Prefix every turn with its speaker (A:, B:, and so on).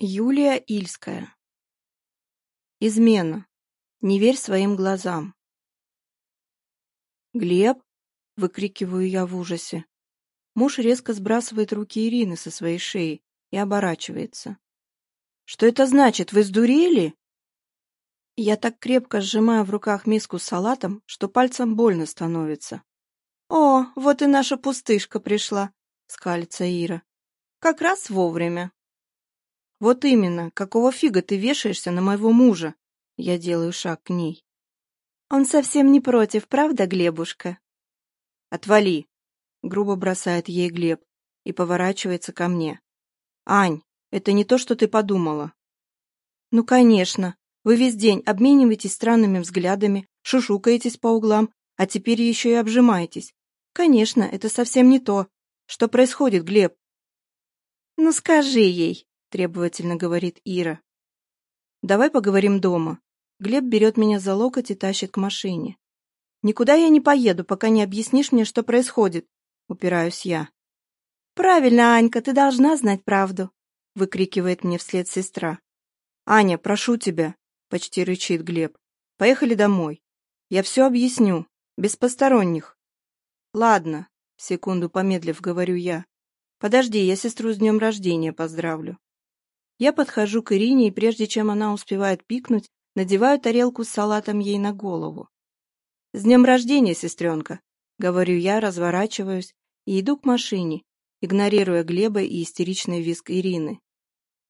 A: Юлия Ильская. Измена. Не верь своим глазам. «Глеб!» — выкрикиваю я в ужасе. Муж резко сбрасывает руки Ирины со своей шеи и оборачивается. «Что это значит? Вы сдурели?» Я так крепко сжимаю в руках миску с салатом, что пальцем больно становится. «О, вот и наша пустышка пришла!» — скалится Ира. «Как раз вовремя!» «Вот именно, какого фига ты вешаешься на моего мужа?» Я делаю шаг к ней. «Он совсем не против, правда, Глебушка?» «Отвали!» — грубо бросает ей Глеб и поворачивается ко мне. «Ань, это не то, что ты подумала». «Ну, конечно. Вы весь день обмениваетесь странными взглядами, шушукаетесь по углам, а теперь еще и обжимаетесь. Конечно, это совсем не то. Что происходит, Глеб?» «Ну, скажи ей!» требовательно говорит Ира. «Давай поговорим дома». Глеб берет меня за локоть и тащит к машине. «Никуда я не поеду, пока не объяснишь мне, что происходит», — упираюсь я. «Правильно, Анька, ты должна знать правду», — выкрикивает мне вслед сестра. «Аня, прошу тебя», — почти рычит Глеб. «Поехали домой. Я все объясню. Без посторонних». «Ладно», — секунду помедлив говорю я. «Подожди, я сестру с днем рождения поздравлю». Я подхожу к Ирине, и прежде чем она успевает пикнуть, надеваю тарелку с салатом ей на голову. «С днем рождения, сестренка!» — говорю я, разворачиваюсь и иду к машине, игнорируя Глеба и истеричный визг Ирины.